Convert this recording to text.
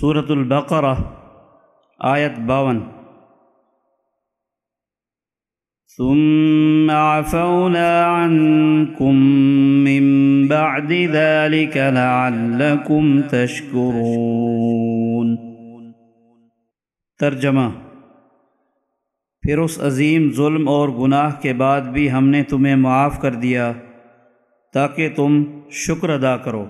صورت البقرہ آیت باون۔ ثم عفونا عنكم من بعد ذلك لعلكم تشكرون۔ ترجمہ۔ پھر اس عظیم ظلم اور گناہ کے بعد بھی ہم نے تمہیں معاف کر دیا، تاکہ تم شکر ادا کرو۔